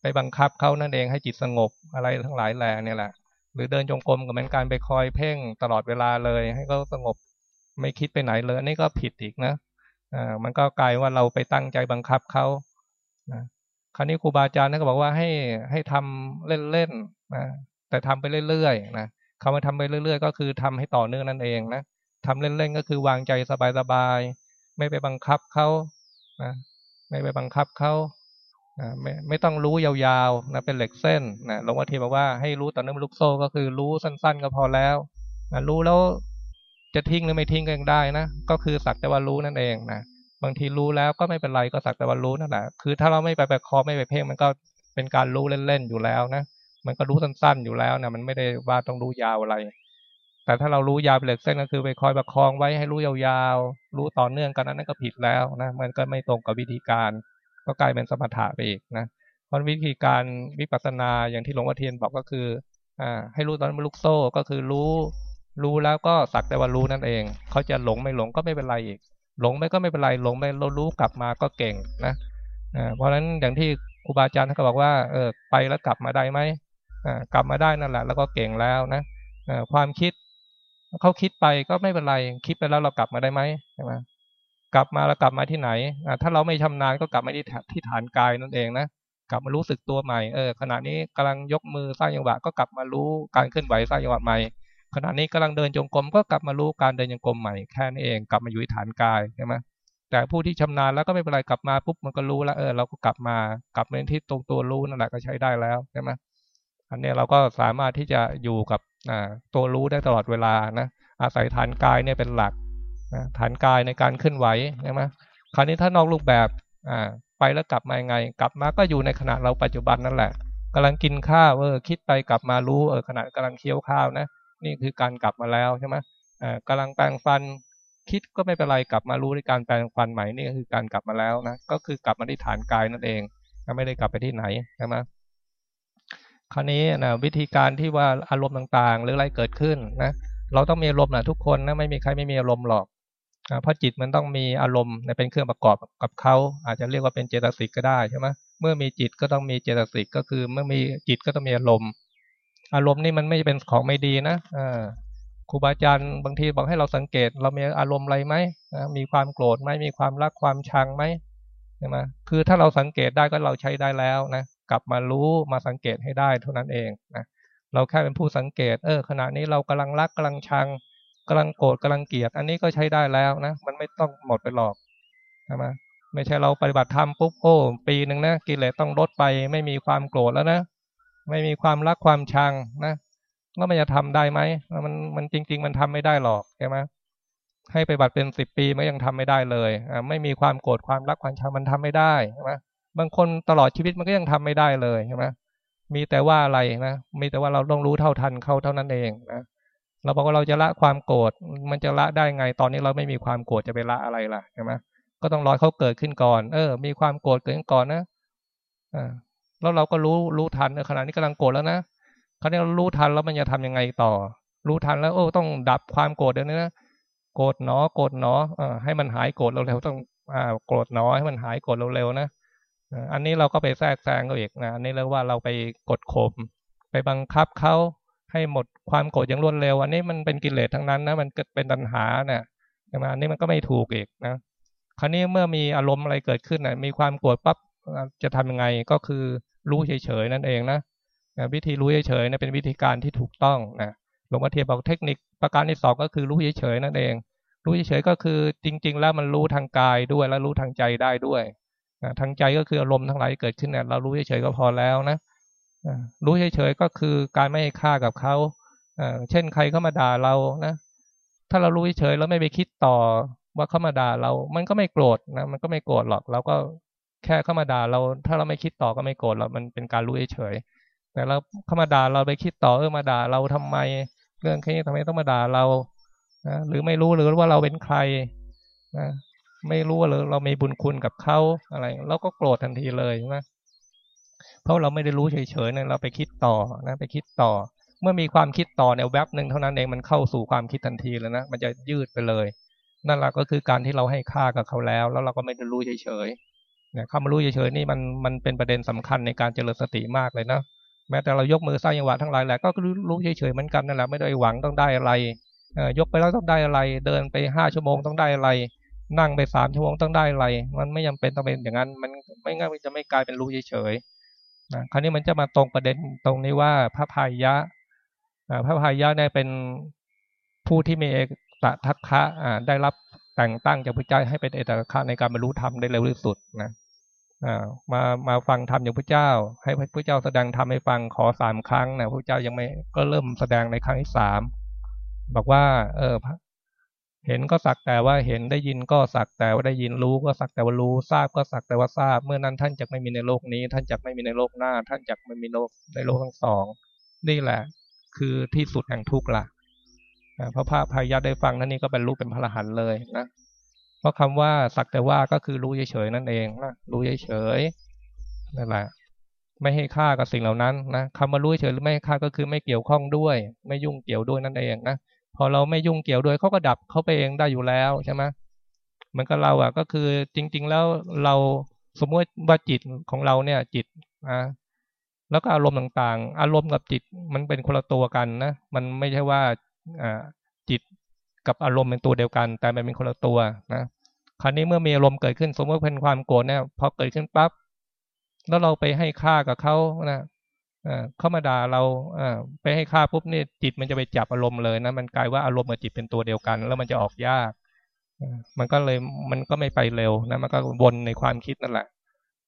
ไปบังคับเขานั่นเองให้จิตสงบอะไรทั้งหลายแหล่เนี่ยแหละ หรือเดินจงกรมกับมันการไปคอยเพ่งตลอดเวลาเลย ให้เขาสงบไม่คิดไปไหนเลยนี่ก็ผิดอีกนะ มันก็กลายว่าเราไปตั้งใจบังคับเขานะคราวนี้ครูบาอาจารย์ท่นก็บอกว่าให้ให้ทำเล่นๆนะแต่ทำไปเรื่อยๆนะคำว่าทำไปเรื่อย ๆ ก็คือทำให้ต่อเนื่องนั่นเองนะทำเล่นๆก็คือวางใจสบายๆไม่ไปบังคับเขานะไม่ไปบังคับเขาไม่ไม่ต้องรู้ยาวๆนะเป็นเหล็กเส้นนะหลวงพ่อทีบอกว่าให้รู้ต่อเนื่องลูกโซ่ก็คือรู้สั้น ๆ ก็พอแล้วนะรู้แล้ว จะทิ้งหรือไม่ทิ้งก็ยังได้นะ ก็คือสักแต่ว่ารู้นั่นเองนะบางทีรู้แล้วก็ไม่เป็นไรก็สักแต่ว่ารู้นั่นแหละคือถ้าเราไม่ไปไปคอไม่ไปเพ่งมันก็เป็นการรู้เล่นๆอยู่แล้วนะมันก็รู้สั้นๆอยู่แล้วนะมันไม่ได้ว่าต้องรู้ยาวอะไร แต่ถ้าเรารู้ยาวเป็นเหล็กเส้นก็คือไปคอยประคองไว้ให้รู้ยาวๆรู้ต่อเนื่องกันนั้นก็ผิดแล้วนะมันก็ไม่ตรงกับวิธีการ ก็กลายเป็นสมถะไปอีกนะเพราะวิธีการวิปัสสนาอย่างที่หลวงพ่อเทียนบอกก็คืออ่าให้รู้ตอนลูกโซ่ก็คือรู้ รู้แล้วก็สักแต่ว่ารู้นั่นเอง เขาจะหลงไม่หลงก็ไม่เป็นไรอีก หลงไม่ก็ไม่เป็นไรหลงไม่เรารู้กลับมาก็เก่งนะเพราะฉะนั้นอย่างที่ครูบาอาจารย์ท่านก็บอกว่าเออไปแล้วกลับมาได้ไหมกลับมาได้นั่นแหละ แล้วก็เก่งแล้วนะความคิดเขาคิดไปก็ไม่เป็นไร คิดไปแล้วเรากลับมาได้ไหมใช่ไหมกลับมาแล้วกลับมาที่ไหนถ้าเราไม่ชำนาญก็กลับมาที่ที่ฐานกายนั่นเองนะกลับมารู้สึกตัวใหม่เออขณะนี้กำลังยกมือสร้างจังหวะก็กลับมารู้การเคลื่อนไหวสร้างจังหวะใหม่ ขณะนี้กำลังเดินจงกรมก็กลับมารู้การเดินจงกรมใหม่แค่นี้เองกลับมาอยู่ที่ฐานกายใช่ไหมแต่ผู้ที่ชำนาญแล้วก็ไม่เป็นไรกลับมาปุ๊บมันก็รู้แล้วเออเราก็กลับมากลับมาที่ตรงตัวรู้นั่นแหละก็ใช้ได้แล้วใช่ไหมอันนี้เราก็สามารถที่จะอยู่กับตัวรู้ได้ตลอดเวลานะอาศัยฐานกายเนี่ยเป็นหลักนะฐานกายในการเคลื่อนไหวใช่ไหมคราวนี้ถ้านอกรูปแบบอ่าไปแล้วกลับมาไง กลับมาก็อยู่ในขณะเราปัจจุบันนั่นแหละกำลังกินข้าวเออคิดไปกลับมารู้เออขณะกำลังเคี้ยวข้าวนะ นี่คือการกลับมาแล้วใช่ไหมอ่ากำลังแปรงฟันคิดก็ไม่เป็นไรกลับมารู้ในการแปรงฟันใหม่นี่คือการกลับมาแล้วนะก็คือกลับมาที่ฐานกายนั่นเองไม่ได้กลับไปที่ไหนใช่ไหมคราวนี้นะวิธีการที่ว่าอารมณ์ต่างๆ หรืออะไรเกิดขึ้นนะเราต้องมีอารมณ์นะทุกคนนะไม่มีใครไม่มีอารมณ์หรอกเพราะจิตมันต้องมีอารมณ์เป็นเครื่องประกอบกับเขาอาจจะเรียกว่าเป็นเจตสิกก็ได้ใช่ไหมเมื่อมีจิตก็ต้องมีเจตสิกก็คือ เมื่อมีจิตก็ต้องมีอารมณ์ อารมณ์นี่มันไม่เป็นของไม่ดีนะครูบาอาจารย์บางทีบอกให้เราสังเกต เรามีอารมณ์อะไรไหมมีความโกรธไหมมีความรักความชังไหมใช่ไหมคือถ้าเราสังเกตได้ก็เราใช้ได้แล้วนะกลับมารู้มาสังเกตให้ได้เท่านั้นเองนะเราแค่เป็นผู้สังเกต เออ ขณะนี้เรากำลังรักกำลังชังกำลังโกรธกำลังเกลียด อันนี้ก็ใช้ได้แล้วนะมันไม่ต้องหมดไปหรอกใช่ไหมไม่ใช่เราปฏิบัติธรรมปุ๊บโอ้ปีหนึ่งนะกิเลสต้องลดไปไม่มีความโกรธแล้วนะ ไม่มีความรักความชังนะก็มันจะทำได้ไหมมันมันจริง ๆ มันทำไม่ได้หรอกใช่ไหมให้ไปบัติเป็นสิบปีมันยังทำไม่ได้เลยอ่าไม่มีความโกรธความรักความชังมันทำไม่ได้ใช่ไหมบางคนตลอดชีวิตมันก็ยังทำไม่ได้เลยใช่ไหมมีแต่ว่าอะไรนะมีแต่ว่าเราต้องรู้เท่าทันเขาเท่านั้นเองนะเราบอกว่าเราจะละความโกรธมันจะละได้ไงตอนนี้เราไม่มีความโกรธจะไปละอะไรล่ะใช่ไหมก็ต้องรอเขาเกิดขึ้นก่อน เออ มีความโกรธเกิดขึ้นก่อนนะอ่า แล้วเราก็รู้รู้ทันขณะนี้กำลังโกรธแล้วนะคราวนี้รู้ทันแล้วมันจะทำยังไงต่อ รู้ทันแล้วโอ้ต้องดับความโกรธเดี๋ยวนี้นะโกรธหนอโกรธหนอเอให้มันหายโกรธเร็วๆต้องอ่าโกรธหนอให้มันหายโกรธเร็วๆนะอันนี้เราก็ไปแทรกแซงเขาอีกนะอันนี้เรียกว่าเราไปกดข่มไปบังคับเขาให้หมดความโกรธอย่างรวดเร็ว อันนี้มันเป็นกิเลสทั้งนั้นนะมันเกิดเป็นตัณหาเนี่ยใช่ไหมอันนี้มันก็ไม่ถูกอีกนะคราวนี้เมื่อมีอารมณ์อะไรเกิดขึ้นนะมีความโกรธปั๊บจะทำยังไงก็คือ รู้เฉยๆนั่นเองนะวิธีรู้เฉยๆนะเป็นวิธีการที่ถูกต้องนะหลวงพ่อเทียบบอกเทคนิคประการที่สองก็คือรู้เฉยๆนั่นเอง รู้เฉยๆก็คือจริง ๆ แล้วมันรู้ทางกายด้วยและรู้ทางใจได้ด้วยทางใจก็คืออารมณ์ทั้งหลายเกิดขึ้นเนี่ยเรารู้เฉยๆก็พอแล้วนะรู้เฉยๆก็คือการไม่ให้ค่ากับเขาเช่นใครเข้ามาด่าเรานะ ถ้าเรารู้เฉยๆแล้วไม่ไปคิดต่อว่าเข้ามาด่าเรา มันก็ไม่โกรธนะ มันก็ไม่โกรธหรอก เราก็ แค่เข้ามาด่าเราถ้าเราไม่คิดต่อก็ไม่โกรธหรอกมันเป็นการรู้เฉยแต่เราเข้ามาด่าเราไปคิดต่อเออมาด่าเราทำไม เรื่องแค่นี้ทำไมต้องมาด่าเรานะหรือไม่รู้หรือว่าเราเป็นใครนะไม่รู้ว่าเรามีบุญคุณกับเขาอะไรเราก็โกรธทันทีเลยใช่ไหมเพราะเราไม่ได้รู้เฉยๆนี่ยเราไปคิดต่อนะไปคิดต่อ เมื่อมีความคิดต่อในแวบหนึ่งเท่านั้นเองมันเข้าสู่ความคิดทันทีแล้วนะมันจะยืดไปเลย นั่นแหละก็คือการที่เราให้ค่ากับเขาแล้ว แล้วเราก็ไม่ได้รู้เฉยๆ เนี่ยคำรู้เฉยๆนี่มันมันเป็นประเด็นสำคัญในการเจริญสติมากเลยนะแม้แต่เรายกมือสร้างจังหวะทั้งหลายแหละก็รู้เฉยๆเหมือนกันนั่นแหละไม่ได้หวังต้องได้อะไรยกไปแล้วต้องได้อะไร เดินไปห้าชั่วโมงต้องได้อะไร นั่งไปสามชั่วโมงต้องได้อะไร มันไม่จาเป็นต้องเป็นอย่างนั้น มันไม่งั้นจะไม่กลายเป็นรู้เฉยๆนะคราวนี้มันจะมาตรงประเด็นตรงนี้ว่าพระพายะพระพายะเนี่ยเป็นผู้ที่มีเอกทักคะได้รับ แต่งตั้งจากพระเจ้าให้เป็นเอกทักคะในการบรรลุธรรมได้เร็วที่สุดนะมามาฟังธรรมจากพระเจ้า ให้พระเจ้าแสดงธรรมให้ฟังขอสามครั้งนะพระเจ้ายังไม่ก็เริ่มแสดงในครั้งที่สามบอกว่า เออเห็นก็สักแต่ว่าเห็นได้ยินก็สักแต่ว่าได้ยินรู้ก็สักแต่ว่ารู้ทราบก็สักแต่ว่าทราบ เมื่อนั้นท่านจะไม่มีในโลกนี้ ท่านจะไม่มีในโลกหน้า ท่านจะไม่มีโลกในโลกทั้งสอง นี่แหละ คือที่สุดแห่งทุกข์ละ พระพาพายาได้ฟังนั่นนี่ก็เป็นรู้เป็นพระรหันเลยนะเพราะคำว่าสักแต่ว่าก็คือรู้เฉยๆนั่นเองนะรู้เฉยๆนั่นแหละไม่ให้ค่ากับสิ่งเหล่านั้นนะคำว่ารู้เฉยหรือไม่ให้ค่าก็คือไม่เกี่ยวข้องด้วย ไม่ยุ่งเกี่ยวด้วยนั่นเองนะพอเราไม่ยุ่งเกี่ยวด้วยเขาก็ดับเขาไปเองได้อยู่แล้วใช่ไหมเหมือนกับเราอะก็คือจริง ๆ แล้วเราสมมติว่าจิตของเราเนี่ยจิตอะแล้วก็อารมณ์ต่างๆ อารมณ์กับจิตมันเป็นคนละตัวกันนะมันไม่ใช่ว่า จิตกับอารมณ์เป็นตัวเดียวกัน แต่มันเป็นคนละตัวนะคราวนี้เมื่อมีอารมณ์เกิดขึ้นสมมติเป็นความโกรธเนี่ยพอเกิดขึ้นปั๊บแล้วเราไปให้ค่ากับเขานะเข้ามาด่าเราไปให้ค่าปุ๊บนี่จิตมันจะไปจับอารมณ์เลยนะมันกลายว่าอารมณ์กับจิตเป็นตัวเดียวกัน แล้วมันจะออกยากมันก็เลยมันก็ไม่ไปเร็วนะมันก็วนในความคิดนั่นแหละ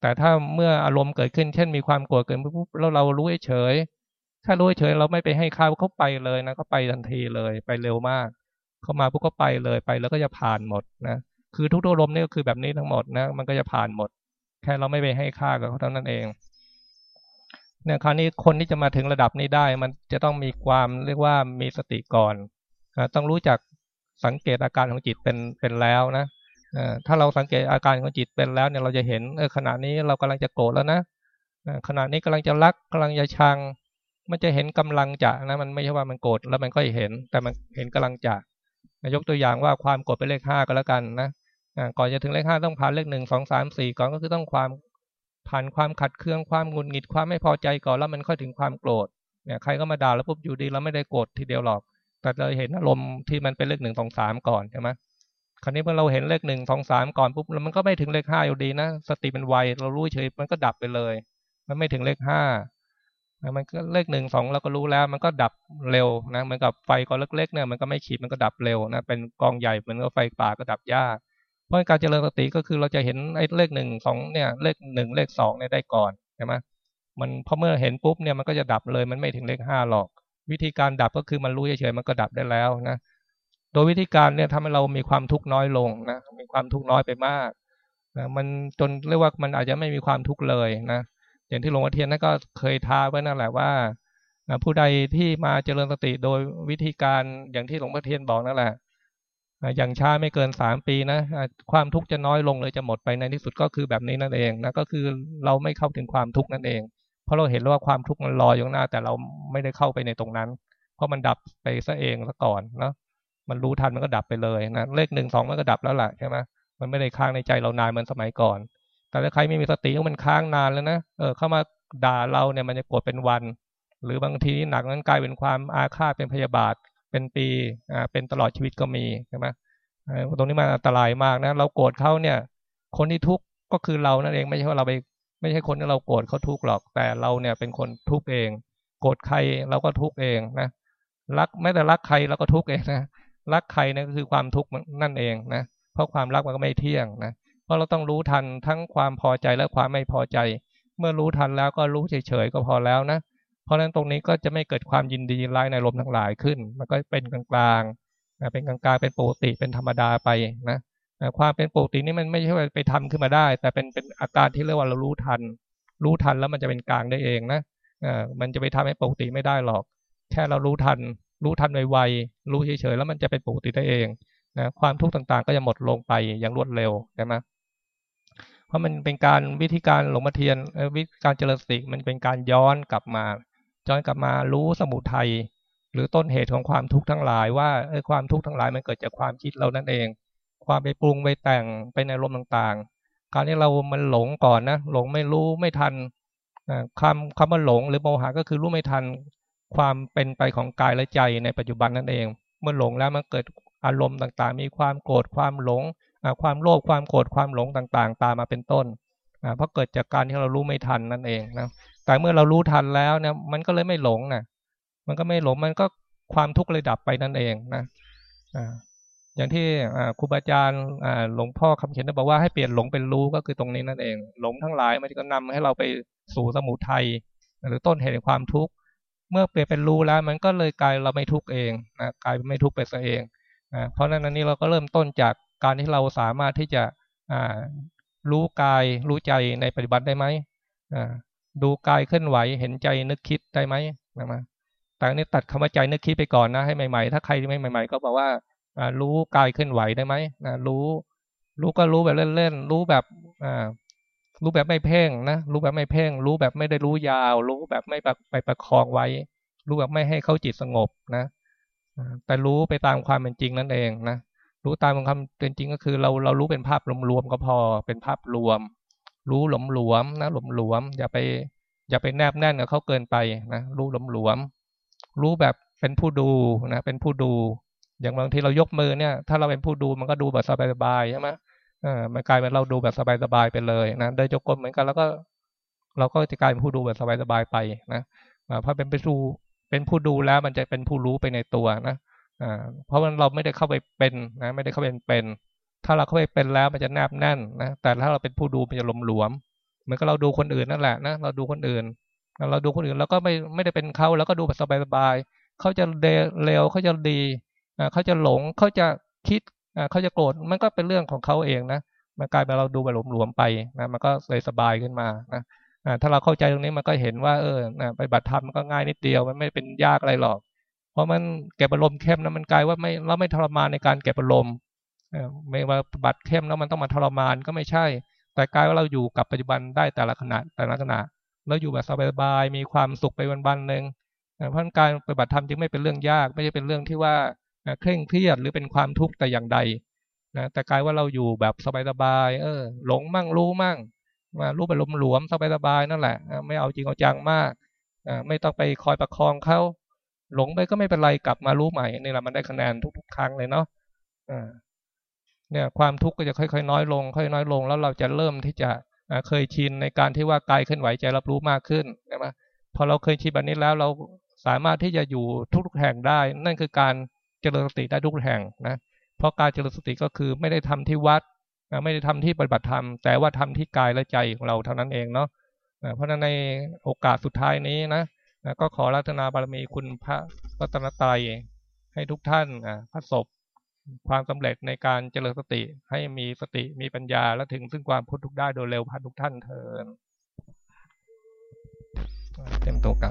แต่ถ้าเมื่ออารมณ์เกิดขึ้นเช่นมีความโกรธเกิดปุ๊บแล้วเรารู้เฉย ถ้ารู้เฉยเราไม่ไปให้ค่าวเขาไปเลยนะเขาไปทันทีเลยไปเร็วมาก เขามาปุ๊บก็ไปเลยไปแล้วก็จะผ่านหมดนะคือทุกตัวลมนี่ก็คือแบบนี้ทั้งหมดนะ มันก็จะผ่านหมด แค่เราไม่ไปให้ค่ากับเขาเท่านั้นเองเนี่ยคราวนี้คนที่จะมาถึงระดับนี้ได้ มันจะต้องมีความเรียกว่ามีสติก่อนต้องรู้จักสังเกตอาการของจิตเป็นเป็นแล้วนะถ้าเราสังเกตอาการของจิตเป็นแล้วเนี่ยเราจะเห็นเออขณะนี้เรากำลังจะโกรธแล้วนะขณะนี้กำลังจะรักกำลังจะชัง มันจะเห็นกำลังจะนะ มันไม่ใช่ว่ามันโกรธแล้วมันก็เห็น แต่มันเห็นกำลังจะยกตัวอย่างว่าความโกรธเป็นเลขห้าก็แล้วกันนะก่อนจะถึงเลขห้าต้องผ่านเลขหนึ่งสองสามสี่ก่อนก็คือต้องความผ่านความขัดเคืองความหงุดหงิดความไม่พอใจก่อนแล้วมันค่อยถึงความโกรธเนี่ยใครก็มาด่าแล้วปุ๊บอยู่ดีเราไม่ได้โกรธทีเดียวหรอก แต่เราเห็นอารมณ์ที่มันเป็นเลขหนึ่งสองสามก่อนใช่ไหมคราวนี้เมื่อเราเห็นเลขหนึ่งสองสามก่อนปุ๊บแล้วมันก็ไม่ถึงเลขห้าอยู่ดีนะสติมันไวเรารู้เฉยมันก็ดับไปเลย มันไม่ถึงเลขห้า มันก็เลขหนึ่งสองเราก็รู้แล้ว มันก็ดับเร็วนะเหมือนกับไฟก้อนเล็กๆเนี่ยมันก็ไม่ขีดมันก็ดับเร็วนะเป็นกองใหญ่เหมือนกับไฟป่าก็ดับยากเพราะการเจริญสติก็คือเราจะเห็นไอ้เลขหนึ่งสองเนี่ยเลขหนึ่งเลขสองเนี่ยได้ก่อนใช่ไหมมันพอเมื่อเห็นปุ๊บเนี่ยมันก็จะดับเลยมันไม่ถึงเลขห้าหรอก วิธีการดับก็คือมันรู้เฉยๆมันก็ดับได้แล้วนะโดยวิธีการเนี่ยทำให้เรามีความทุกข์น้อยลงนะมีความทุกข์น้อยไปมากนะมันจนเรียกว่ามันอาจจะไม่มีความทุกข์เลยนะ อย่างที่หลวงพ่อเทียนนั่นก็เคยท้าไว้นั่นแหละว่าผู้ใดที่มาเจริญสติโดยวิธีการอย่างที่หลวงพ่อเทียนบอกนั่นแหละอย่างช้าไม่เกินสามปีนะความทุกข์จะน้อยลงเลยจะหมดไปในที่สุดก็คือแบบนี้นั่นเองนะก็คือเราไม่เข้าถึงความทุกข์นั่นเอง เพราะเราเห็นว่าความทุกข์มันรออยู่หน้า แต่เราไม่ได้เข้าไปในตรงนั้น เพราะมันดับไปซะเองซะก่อนเนาะมันรู้ทันมันก็ดับไปเลยนะเลขหนึ่งสองมันก็ดับแล้วแหละใช่ไหมมันไม่ได้ค้างในใจเรานานเหมือนสมัยก่อน แต่ถ้าใครไม่มีสติมันค้างนานแล้วนะเออเข้ามาด่าเราเนี่ยมันจะโกดเป็นวัน หรือบางทีหนักนั้นกลายเป็นความอาฆาตเป็นพยาบาทเป็นปีอ่าเป็นตลอดชีวิตก็มีใช่ไหมตรงนี้มันอันตรายมากนะ เราโกรธเขาเนี่ย คนที่ทุกข์ก็คือเรานั่นเองไม่ใช่ว่าเราไป ไม่ใช่คนที่เราโกรธเขาทุกข์หรอก แต่เราเนี่ยเป็นคนทุกข์เอง โกรธใครเราก็ทุกข์เองนะรักแม้แต่รักใครเราก็ทุกข์เองนะรักใครเนี่ยก็คือความทุกข์นั่นเองนะเพราะความรักมันก็ไม่เที่ยงนะเราะเราต้องรู้ทันทั้งความพอใจและความไม่พอใจ เมื่อรู้ทันแล้วก็รู้เฉยๆก็พอแล้วนะ เพราะฉะนั้นตรงนี้ก็จะไม่เกิดความยินดียินร้ายในลมทั้งหลายขึ้น มันก็เป็นกลางๆเป็นกลางๆเป็นปกติเป็นธรรมดาไปนะความเป็นปกตินี่มันไม่ใช่ว่าไปทำขึ้นมาได้ แต่เป็นเป็นอาการที่เรียกว่าเรารู้ทัน รู้ทันแล้วมันจะเป็นกลางได้เองนะมันจะไปทำให้ปกติไม่ได้หรอก แค่เรารู้ทัน รู้ทันไวๆรู้เฉยๆแล้วมันจะเป็นปกติได้เองนะความทุกข์ต่างๆ ก็จะหมดลงไปอย่างรวดเร็วใช่ไหม เพราะมันเป็นการวิธีการหลงมาเทียนวิธีการเจริญสติมันเป็นการย้อนกลับมาย้อนกลับมารู้สมุทัยหรือต้นเหตุของความทุกข์ทั้งหลายว่าเออความทุกข์ทั้งหลายมันเกิดจากความคิดเรานั่นเอง ความไปปรุงไปแต่งไปในลมต่างๆ การที่เรามันหลงก่อนนะหลงไม่รู้ไม่ทันคำคำว่าหลงหรือโมหะก็คือรู้ไม่ทันความเป็นไปของกายและใจในปัจจุบันนั่นเอง เมื่อหลงแล้วมันเกิดอารมณ์ต่างๆ มีความโกรธความหลง ความโลภความโกรธความหลงต่างๆ ตามมาเป็นต้นเพราะเกิดจากการที่เรารู้ไม่ทันนั่นเองนะแต่เมื่อเรารู้ทันแล้วเนี่ยมันก็เลยไม่หลงนะมันก็ไม่หลงมันก็ความทุกข์เลยดับไปนั่นเองนะอย่างที่ครูบาอาจารย์หลวงพ่อคำเขียนบอกว่าให้เปลี่ยนหลงเป็นรู้ก็คือตรงนี้นั่นเอง หลงทั้งหลายมันจะนำให้เราไปสู่สมุทัยหรือต้นเหตุแห่งความทุกข์เมื่อเปลี่ยนเป็นรู้แล้ว มันก็เลยกลายเราไม่ทุกข์เองนะกลายไม่ทุกข์ไปซะเองนะเพราะนั้นอันนี้เราก็เริ่มต้นจาก การที่เราสามารถที่จะรู้กายรู้ใจในปฏิบัติได้ไหมดูกายเคลื่อนไหวเห็นใจนึกคิดได้ไหมนะแต่นี้ตัดคำว่าใจนึกคิดไปก่อนนะให้ใหม่ๆ ถ้าใครไม่ใหม่ ๆ ก็บอกว่ารู้กายเคลื่อนไหวได้ไหมนะรู้รู้ก็รู้แบบเล่นๆรู้แบบรู้แบบไม่เพ่งนะรู้แบบไม่เพ่ง รู้แบบไม่ได้รู้ยาว รู้แบบไม่ไปประคองไว้ รู้แบบไม่ให้เข้าจิตสงบนะแต่รู้ไปตามความเป็นจริงนั่นเองนะ รู้ตามความเป็นจริงก็คือ เราเรารู้เป็นภาพรวมๆก็พอเป็นภาพรวม รู้หลมหลวมนะหลมหลวม อย่าไป อย่าไปแนบแน่นกับเขาเกินไปนะรู้หลมหลวม รู้แบบเป็นผู้ดูนะเป็นผู้ดู อย่างบางทีเรายกมือเนี่ย ถ้าเราเป็นผู้ดูมันก็ดูแบบสบายๆใช่ไหมเออมันกลายเป็นเราดูแบบสบายๆไปเลยนะเดินจงกรมเหมือนกันแล้วก็ เราก็จะกลายเป็นผู้ดูแบบสบายๆไปนะเพราะเป็นผู้ดูเป็นผู้ดูแล้วมันจะเป็นผู้รู้ไปในตัวนะ เพราะมันเราไม่ได้เข้าไปเป็นนะไม่ได้เข้าไปเป็น ถ้าเราเข้าไปเป็นแล้วมันจะแนบแน่นนะแต่ถ้าเราเป็นผู้ดูมันจะหลมหลวมเหมือนกับเราดูคนอื่นนั่นแหละนะเราดูคนอื่น เราดูคนอื่นแล้วก็ไม่ไม่ได้เป็นเขาแล้วก็ดูแบบสบายๆเขาจะเร็วเขาจะดีเขาจะหลงเขาจะคิดเขาจะโกรธมันก็เป็นเรื่องของเขาเองนะมันกลายเป็นเราดูแบบหลวมๆไปนะมันก็เลยสบายขึ้นมานะถ้าเราเข้าใจตรงนี้มันก็เห็นว่าเออไปบัตรธรรมมันก็ง่ายนิดเดียวมันไม่เป็นยากอะไรหรอก เพราะมันเก็บอารมณ์เข้มนะมันกลายว่าไม่เราไม่ทรมานในการเก็บอารมณ์ไม่ว่าบัตรเข้มแล้วมันต้องมาทรมานก็ไม่ใช่ แต่กลายว่าเราอยู่กับปัจจุบันได้แต่ละขณะแต่ละขณะเราอยู่แบบสบายๆมีความสุขไปวันๆหนึ่งเพราะการปฏิบัติธรรมจึงไม่เป็นเรื่องยาก ไม่ใช่เป็นเรื่องที่ว่าเคร่งเครียดหรือเป็นความทุกข์แต่อย่างใดนะแต่กลายว่าเราอยู่แบบสบายๆเออ หลงมั่งรู้มั่งมารู้ไปหลวมสบายๆนั่นแหละ ไม่เอาจริงเอาจังมากไม่ต้องไปคอยประคองเขา หลงไปก็ไม่เป็นไรกลับมารู้ใหม่นี่แหละมันได้คะแนนทุกๆ ครั้งเลยเนาะเนี่ยความทุกข์ก็จะค่อยๆ น้อยลง ค่อยน้อยลง แล้วเราจะเริ่มที่จะเคยชินในการที่ว่ากายเคลื่อนไหวใจรับรู้มากขึ้นใช่ไหมพอเราเคยชินแบบนี้แล้วเราสามารถที่จะอยู่ทุกๆแห่งได้ นั่นคือการเจริญสติได้ทุกแห่งนะเพราะการเจริญสติก็คือไม่ได้ทำที่วัดไม่ได้ทำที่ปฏิบัติธรรมแต่ว่าทำที่กายและใจของเราเท่านั้นเองเนาะเพราะฉะนั้นในโอกาสสุดท้ายนี้นะ ก็ขอรัตนาบารมีคุณพระรัตนตรัยให้ทุกท่านประศพความสำเร็จในการเจริญสติให้มีสติมีปัญญาและถึงซึ่งความพ้นทุกข์ได้โดยเร็วพันทุกท่านเถิดเต็มตัวกับ